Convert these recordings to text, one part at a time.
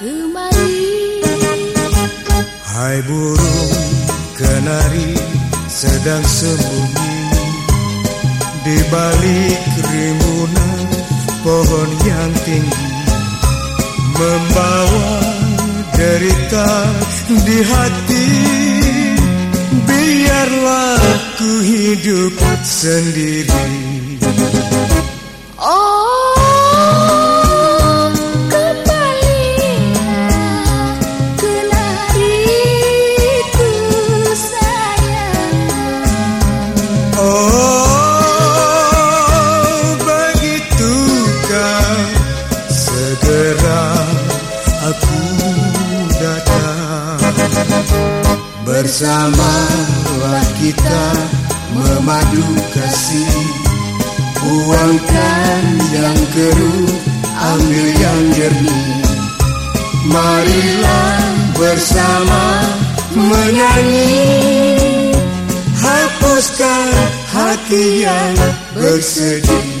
kemari. Hai burung kenari sedang sembunyi. Di balik rimbunan pohon yang tinggi Membawa derita di hati. Biarlah ku hidup sendiri. Bersamalah kita memadu kasih. Buangkan yang keruh, ambil yang jernih. Marilah bersama menyanyi. Hapuskan hati yang bersedih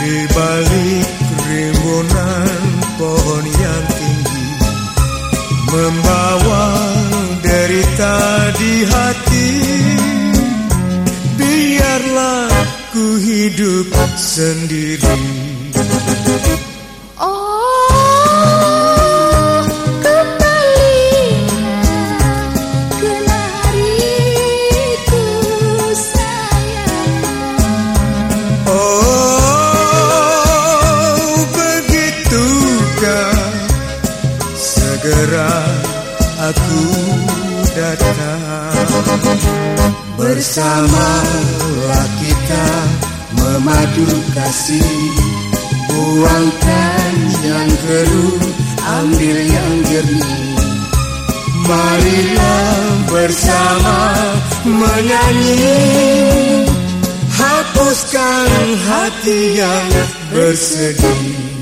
Di balik rimbunan pohon yang tinggi Membawa derita di hati. Biarlah ku hidup sendiri aku datang. Bersamalah kita memadu kasih. Buangkan yang keruh, ambil yang jernih. Marilah bersama menyanyi. Hapuskan hati yang bersedih